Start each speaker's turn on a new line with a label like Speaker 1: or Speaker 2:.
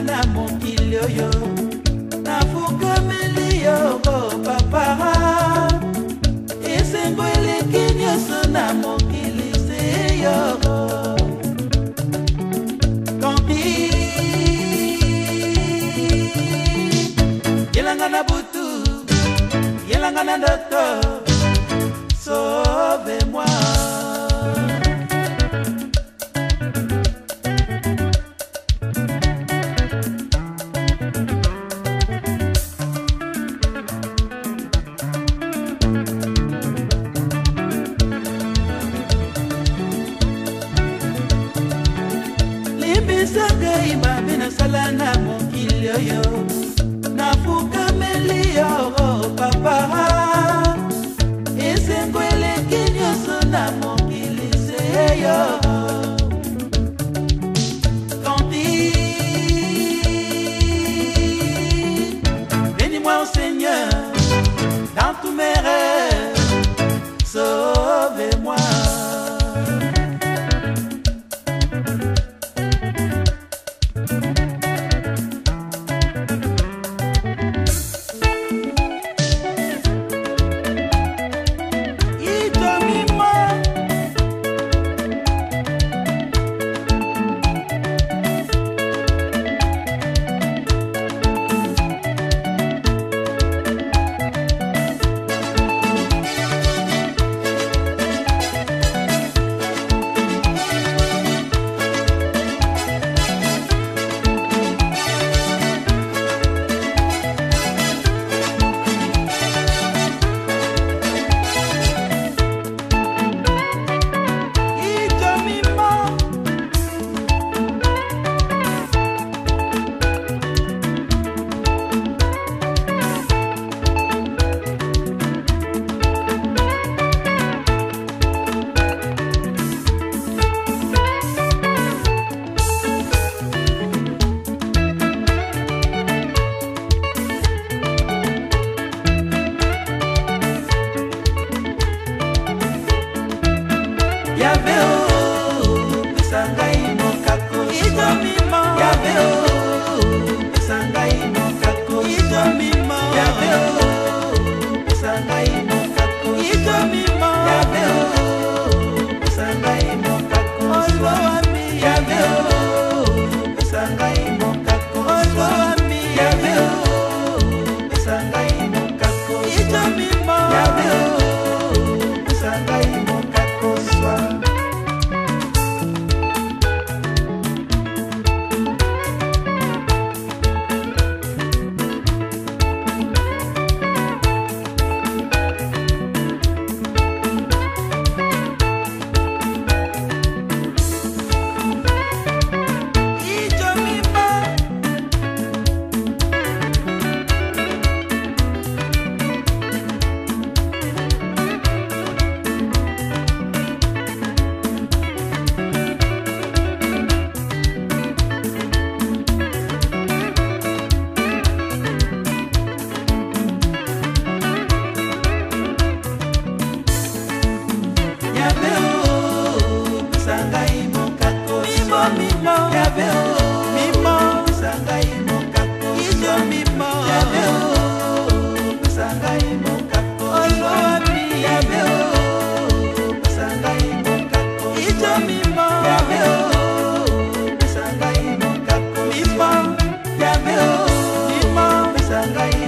Speaker 1: nga na mokili oyo nafukameli yo papa esengo eleki nyonso na mokili se yo yelanga na butu yelanga na ndoto sauve moi esangai mabe nasala na mokili oyo nafukameli yo Gracias.